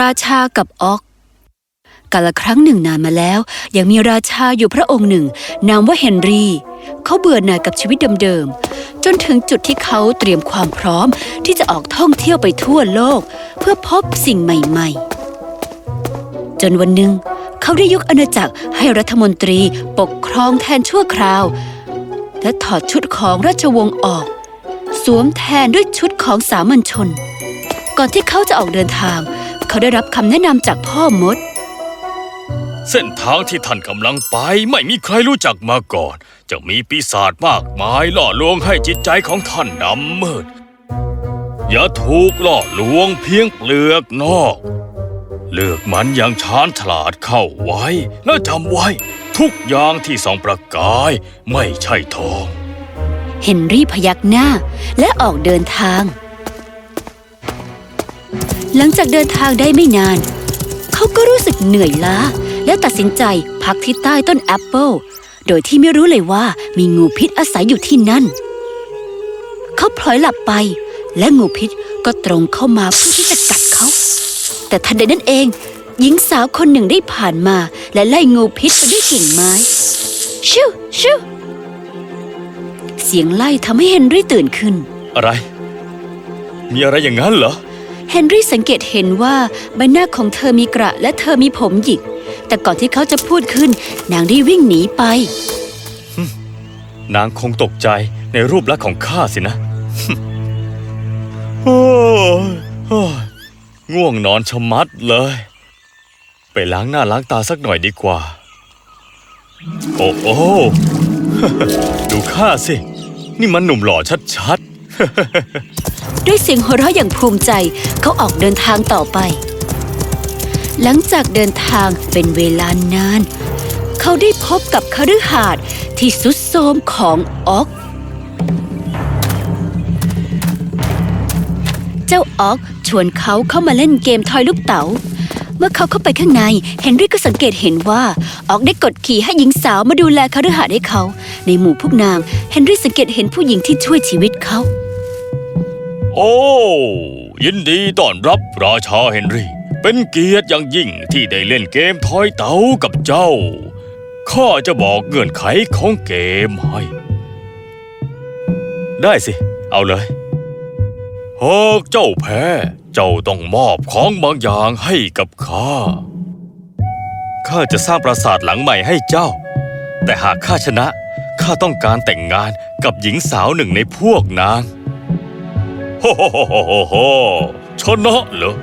ราชากับออกกาละครั้งหนึ่งนานมาแล้ว ยังมีราชาอยู่พระองค์หนึ่ง นามว่าเฮนรี่ เขาเบื่อหน่ายกับชีวิตเดิมๆ จนถึงจุดที่เขาเตรียมความพร้อมที่จะออกท่องเที่ยวไปทั่วโลก เพื่อพบสิ่งใหม่ๆ จนวันหนึ่ง เขาได้ยกอาณาจักรให้รัฐมนตรีปกครองแทนชั่วคราว และถอดชุดของราชวงศ์ออก สวมแทนด้วยชุดของสามัญชน ก่อนที่เขาจะออกเดินทางเขาได้รับคำแนะนำจากพ่อมด เส้นทางที่ท่านกำลังไปไม่มีใครรู้จักมาก่อน จะมีปีศาจมากมายล่อลวงให้จิตใจของท่านดำมืด อย่าถูกล่อลวงเพียงเปลือกนอก เลือกมันอย่างชาญฉลาดเข้าไว้ และจำไว้ ทุกอย่างที่ส่องประกายไม่ใช่ทอง เฮนรี่พยักหน้าและออกเดินทาง หลังจากเดินทางได้ไม่นาน เขาก็รู้สึกเหนื่อยล้า และตัดสินใจพักที่ใต้ต้นแอปเปิลโดยที่ไม่รู้เลยว่ามีงูพิษอาศัยอยู่ที่นั่น เขาพลอยหลับไป และงูพิษก็ตรงเข้ามาเพื่อที่จะกัดเขา แต่ทันใดนั้นเอง หญิงสาวคนหนึ่งได้ผ่านมา และไล่งูพิษไปด้วยกิ่งไม้ ชิวชิวเสียงไล่ทำให้เฮนรี่ตื่นขึ้น อะไร มีอะไรอย่างนั้นเหรอ เฮนรี่สังเกตเห็นว่าใบหน้าของเธอมีกระและเธอมีผมหยิก แต่ก่อนที่เขาจะพูดขึ้น นางได้วิ่งหนีไป นางคงตกใจในรูปลักษณ์ของข้าสินะโอ้ง่วงนอนชะมัดเลย ไปล้างหน้าล้างตาสักหน่อยดีกว่า โอ้โอ้ดูข้าสิ นี่มันหนุ่มหล่อชัด ด้วยเสียงหัวเราะอย่างภูมิใจเขาออกเดินทางต่อไป หลังจากเดินทางเป็นเวลานาน เขาได้พบกับคฤหาสน์ที่สุดโทรมของออก เจ้าออกชวนเขาเข้ามาเล่นเกมทอยลูกเต๋าเมื่อเขาเข้าไปข้างใน เฮนรี่ก็สังเกตเห็นว่า ออกได้กดขี่ให้หญิงสาวมาดูแลคฤหาสน์ให้เขา ในหมู่พวกนาง เฮนรี่สังเกตเห็นผู้หญิงที่ช่วยชีวิตเขา โอ้ ยินดีต้อนรับราชาเฮนรี่ เป็นเกียรติอย่างยิ่งที่ได้เล่นเกมทอยเต๋ากับเจ้า ข้าจะบอกเงื่อนไขของเกมให้ ได้สิ เอาเลย หากเจ้าแพ้ เจ้าต้องมอบของบางอย่างให้กับข้า ข้าจะสร้างปราสาทหลังใหม่ให้เจ้า แต่หากข้าชนะ ข้าต้องการแต่งงานกับหญิงสาวหนึ่งในพวกนาง ชนะเหรอ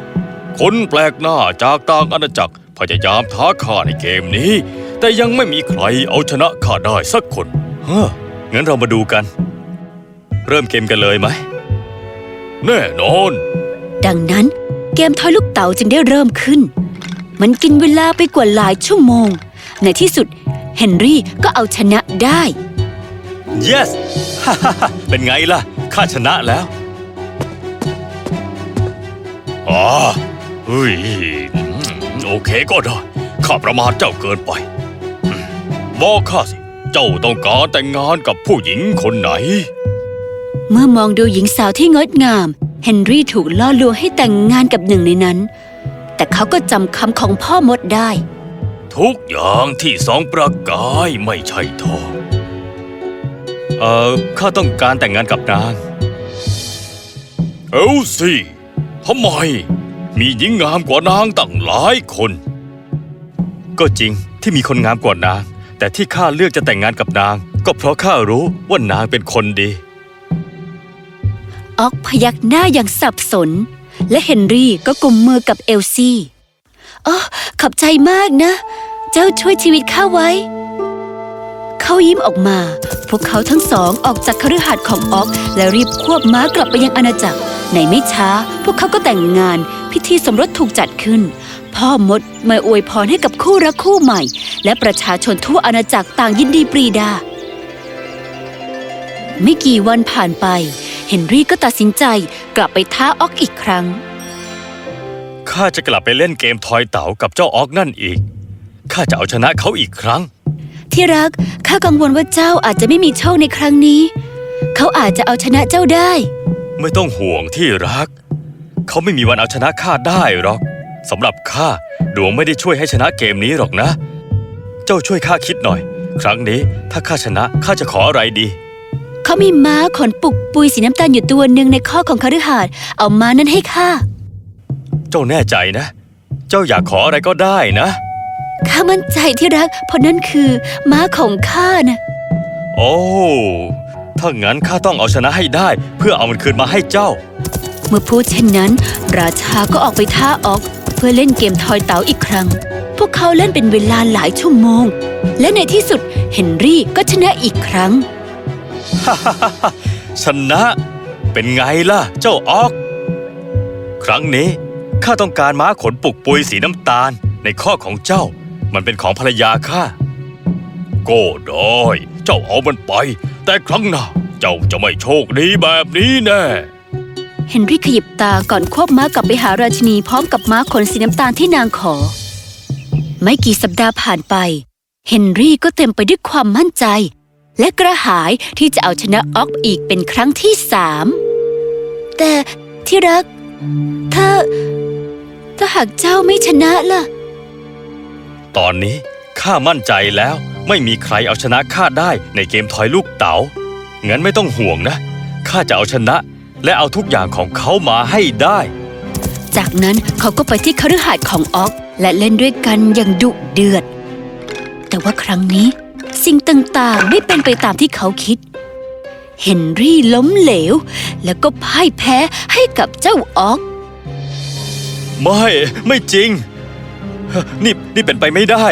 คนแปลกหน้าจากต่างอาณาจักรพยายามท้าข้าในเกมนี้ แต่ยังไม่มีใครเอาชนะข้าได้สักคนเฮ้องั้นเรามาดูกัน เริ่มเกมกันเลยไหม แน่นอน ดังนั้นเกมทอยลูกเต๋าจึงได้เริ่มขึ้น มันกินเวลาไปกว่าหลายชั่วโมง ในที่สุดเฮนรี่ก็เอาชนะได้ yes เป็นไงล่ะ ข้าชนะแล้ว อ๋อเฮ้ยอืมโอเคก็ได้ ข้าประมาทเจ้าเกินไปอืมบอกข้าสิ เจ้าต้องการแต่งงานกับผู้หญิงคนไหน เมื่อมองดูหญิงสาวที่งดงาม เฮนรี่ถูกล่อลวงให้แต่งงานกับหนึ่งในนั้น แต่เขาก็จำคำของพ่อมดได้ ทุกอย่างที่สองประกายไม่ใช่ทองเอ่อข้าต้องการแต่งงานกับนาง เอลซี่ ทำไม มีหญิงงามกว่านางตั้งหลายคน ก็จริงที่มีคนงามกว่านาง แต่ที่ข้าเลือกจะแต่งงานกับนาง ก็เพราะข้ารู้ว่านางเป็นคนดี ออกพยักหน้าอย่างสับสน และเฮนรี่ก็กุมมือกับเอลซี่อ๋อขอบใจมากนะ เจ้าช่วยชีวิตข้าไว้ เขายิ้มออกมา พวกเขาทั้งสองออกจากคฤหาสน์ของออกและรีบควบม้ากลับไปยังอาณาจักร ในไม่ช้า พวกเขาก็แต่งงาน พิธีสมรสถูกจัดขึ้น พ่อมดมาอวยพรให้กับคู่รักคู่ใหม่ และประชาชนทั่วอาณาจักรต่างยินดีปรีดา ไม่กี่วันผ่านไป เฮนรี่ก็ตัดสินใจกลับไปท้าออกอีกครั้งข้าจะกลับไปเล่นเกมทอยเต๋ากับเจ้าออกนั่นอีกข้าจะเอาชนะเขาอีกครั้ง ที่รัก ข้ากังวลว่าเจ้าอาจจะไม่มีโชคในครั้งนี้ เขาอาจจะเอาชนะเจ้าได้ ไม่ต้องห่วงที่รัก เขาไม่มีวันเอาชนะข้าได้หรอกเขาจะเอาชนะเจ้าและข้าจะเอาชนะเขาเฮนรี่ก็ตัดสินใจกลับไปท้าออกอีกครั้งที่รักข้ากังวลว่าเจ้าอาจจะไม่มีโชคในครั้งนี้เขาอาจจะเอาชนะเจ้าได้ไม่ต้องห่วงที่รักสำหรับข้าดวงไม่ได้ช่วยให้ชนะเกมนี้หรอกนะ เจ้าช่วยข้าคิดหน่อย ครั้งนี้ถ้าข้าชนะข้าจะขออะไรดี เขามีม้าขนปุกปุยสีน้ำตาลอยู่ตัวหนึ่งในข้อของคฤหาสน์เอาม้านั้นให้ข้า เจ้าแน่ใจนะ เจ้าอยากขออะไรก็ได้นะ ข้ามั่นใจที่รัก เพราะนั่นคือม้าของข้านะโอ้ถ้างั้นข้าต้องเอาชนะให้ได้ เพื่อเอามันคืนมาให้เจ้า เมื่อพูดเช่นนั้น ราชาก็ออกไปท้าออก เพื่อเล่นเกมทอยเต๋าอีกครั้ง พวกเขาเล่นเป็นเวลาหลายชั่วโมง และในที่สุดเฮนรี่ก็ชนะอีกครั้งชนะ เป็นไงล่ะ เจ้าออก ครั้งนี้ข้าต้องการม้าขนปุกปุยสีน้ำตาลในข้อของเจ้า มันเป็นของภรรยาข้าก็ได้ เจ้าเอามันไป แต่ครั้งหน้าเจ้าจะไม่โชคดีแบบนี้แน่ เฮนรี่ขยิบตาก่อนควบม้ากลับไปหาราชินีพร้อมกับม้าขนสีน้ำตาลที่นางขอ ไม่กี่สัปดาห์ผ่านไป เฮนรี่ก็เต็มไปด้วยความมั่นใจ และกระหายที่จะเอาชนะออกอีกเป็นครั้งที่สามแต่ที่รัก ถ้า ถ้าหากเจ้าไม่ชนะล่ะ ตอนนี้ข้ามั่นใจแล้วไม่มีใครเอาชนะข้าได้ในเกมทอยลูกเต๋า งั้นไม่ต้องห่วงนะ ข้าจะเอาชนะและเอาทุกอย่างของเขามาให้ได้ จากนั้นเขาก็ไปที่คฤหาสน์ของออกและเล่นด้วยกันอย่างดุเดือด แต่ว่าครั้งนี้สิ่งต่างๆไม่เป็นไปตามที่เขาคิด เฮนรี่ล้มเหลว แล้วก็พ่ายแพ้ให้กับเจ้าออก ไม่ ไม่จริง นี่นี่เป็นไปไม่ได้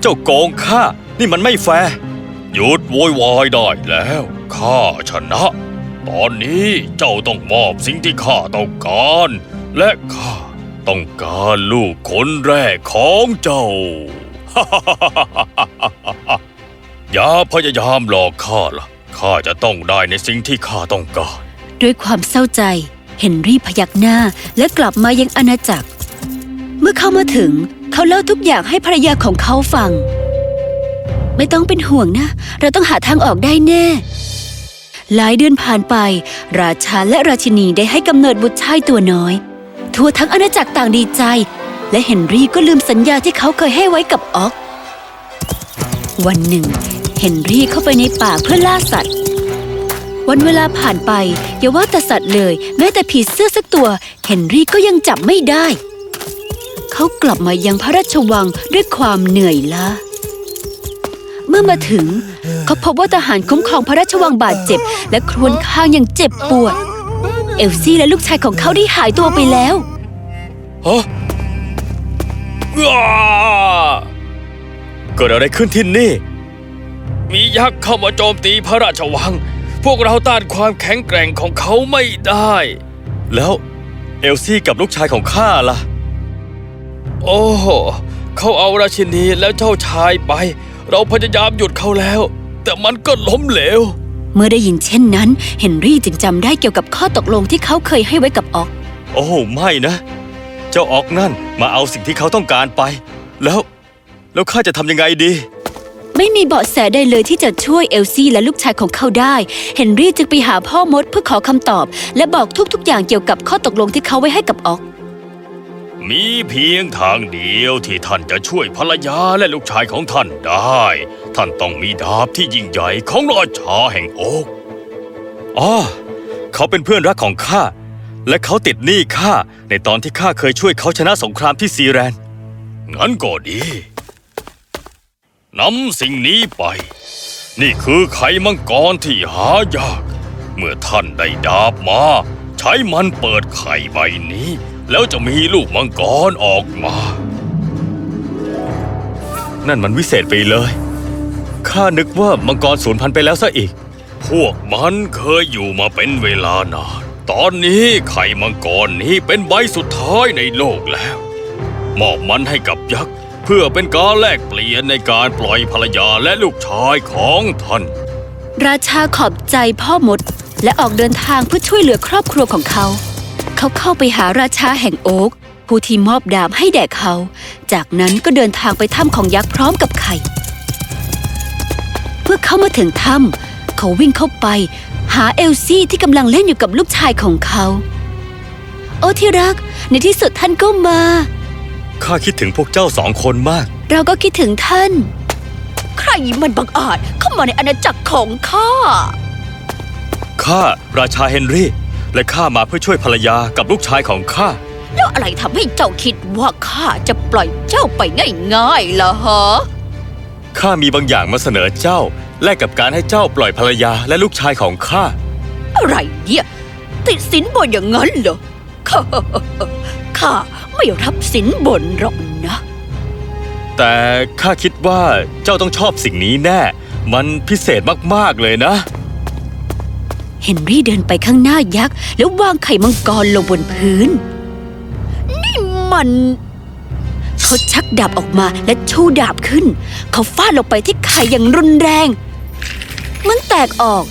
เจ้าโกงข้า นี่มันไม่แฟร์ หยุดโวยวายได้แล้ว ข้าชนะ ตอนนี้เจ้าต้องมอบสิ่งที่ข้าต้องการ และข้าต้องการลูกคนแรกของเจ้า อย่าพยายามหลอกข้าล่ะ ข้าจะต้องได้ในสิ่งที่ข้าต้องการ ด้วยความเศร้าใจ เฮนรี่พยักหน้าและกลับมายังอาณาจักร เมื่อเข้ามาถึง เขาเล่าทุกอย่างให้ภรรยาของเขาฟัง ไม่ต้องเป็นห่วงนะ เราต้องหาทางออกได้แน่ หลายเดือนผ่านไป ราชาและราชินีได้ให้กำเนิดบุตรชายตัวน้อย ทั่วทั้งอาณาจักรต่างดีใจ และเฮนรี่ก็ลืมสัญญาที่เขาเคยให้ไว้กับออก วันหนึ่ง เฮนรี่เข้าไปในป่าเพื่อล่าสัตว์วันเวลาผ่านไปอย่าว่าแต่สัตว์เลย แม้แต่ผีเสื้อสักตัว เฮนรี่ก็ยังจับไม่ได้ เขากลับมายังพระราชวังด้วยความเหนื่อยล้าเมื่อมาถึง เขาพบว่าทหารคุ้มครองพระราชวังบาดเจ็บ และครวญข้างอย่างเจ็บปวด เอลซี่และลูกชายของเขาได้หายตัวไปแล้วฮะว้าเกิดอะไรขึ้นที่นี่ มียักษ์เข้ามาโจมตีพระราชวัง พวกเราต้านความแข็งแกร่งของเขาไม่ได้ แล้วเอลซี่กับลูกชายของข้าล่ะ โอ้โหเขาเอาราชินีแล้วเจ้าชายไป เราพยายามหยุดเขาแล้ว แต่มันก็ล้มเหลว เมื่อได้ยินเช่นนั้น เฮนรี่จึงจำได้เกี่ยวกับข้อตกลงที่เขาเคยให้ไว้กับออก โอ้ไม่นะ เจ้าออกนั่นมาเอาสิ่งที่เขาต้องการไป แล้ว แล้วข้าจะทำยังไงดี ไม่มีเบาะแสใดเลยที่จะช่วยเอลซี่และลูกชายของเขาได้ เฮนรี่จึงไปหาพ่อมดเพื่อขอคำตอบ และบอกทุกๆอย่างเกี่ยวกับข้อตกลงที่เขาไว้ให้กับออก มีเพียงทางเดียวที่ท่านจะช่วยภรรยาและลูกชายของท่านได้ ท่านต้องมีดาบที่ยิ่งใหญ่ของราชาแห่งโอกอ๋อเขาเป็นเพื่อนรักของข้า และเขาติดหนี้ข้าในตอนที่ข้าเคยช่วยเขาชนะสงครามที่ซีแรน งั้นก็ดีนำสิ่งนี้ไป นี่คือไข่มังกรที่หายาก เมื่อท่านได้ดาบมา ใช้มันเปิดไข่ใบนี้ แล้วจะมีลูกมังกรออกมา นั่นมันวิเศษไปเลย ข้านึกว่ามังกรสูญพันธุ์ไปแล้วซะอีก พวกมันเคยอยู่มาเป็นเวลานาน ตอนนี้ไข่มังกรนี้เป็นใบสุดท้ายในโลกแล้ว มอบมันให้กับยักษ์เพื่อเป็นการแลกเปลี่ยนในการปล่อยภรรยาและลูกชายของท่าน ราชาขอบใจพ่อมด และออกเดินทางเพื่อช่วยเหลือครอบครัวของเขา เขาเข้าไปหาราชาแห่งโอ๊กผู้ที่มอบดาบให้แด่เขา จากนั้นก็เดินทางไปถ้ำของยักษ์พร้อมกับไข่ เพื่อเข้ามาถึงถ้ำเขาวิ่งเข้าไป หาเอลซี่ที่กำลังเล่นอยู่กับลูกชายของเขา โอ้ที่รัก ในที่สุดท่านก็มา ข้าคิดถึงพวกเจ้าสองคนมาก เราก็คิดถึงท่าน ใครมันบังอาจเข้ามาในอาณาจักรของข้า ข้าราชาเฮนรี่ และข้ามาเพื่อช่วยภรรยากับลูกชายของข้า แล้วอะไรทำให้เจ้าคิดว่าข้าจะปล่อยเจ้าไปง่ายๆล่ะฮะ ข้ามีบางอย่างมาเสนอเจ้า แลกกับการให้เจ้าปล่อยภรรยาและลูกชายของข้า อะไรเนี่ย ติดสินบนอย่างนั้นเหรอ ข้าข้าไม่รับสินบนหรอกนะ แต่ข้าคิดว่าเจ้าต้องชอบสิ่งนี้แน่ มันพิเศษมากๆเลยนะ เฮนรี่เดินไปข้างหน้ายักษ์แล้ววางไข่มังกรลงบนพื้น นี่มัน เขาชักดาบออกมาและชูดาบขึ้น เขาฟาดลงไปที่ไข่อย่างรุนแรง มันแตกออก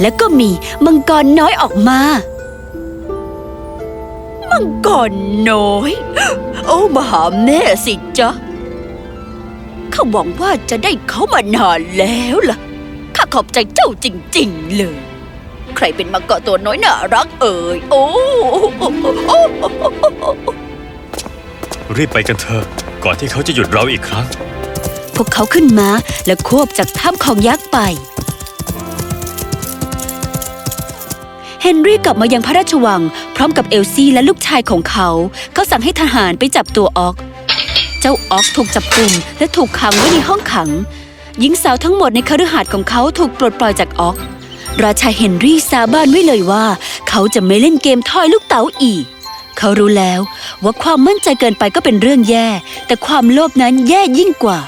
แล้วก็มีมังกรน้อยออกมา มังกรน้อย โอ้มหาแม่สิจ๊ะข้าหวังว่าจะได้เขามานานแล้วล่ะ ข้าขอบใจเจ้าจริง ๆ เลย รเป็นมังกรตัวน้อยน่ารักเอ่ย โอ้รีบไปกันเถอะก่อนที่เขาจะหยุดเราอีกครั้ง พวกเขาขึ้นมาและควบจากถ้ำของยักษ์ไป เฮนรี่กลับมายังพระราชวัง พร้อมกับเอลซี่และลูกชายของเขา เขาสั่งให้ทหารไปจับตัวออก เจ้าออกถูกจับกลุ่มและถูกขังไว้ในห้องขัง หญิงสาวทั้งหมดในคฤหาสน์ของเขาถูกปลดปล่อยจากออก ราชาเฮนรี่สาบานไว้เลยว่า เขาจะไม่เล่นเกมทอยลูกเต๋าอีก เขารู้แล้วว่าความมั่นใจเกินไปก็เป็นเรื่องแย่ แต่ความโลภนั้นแย่ยิ่งกว่า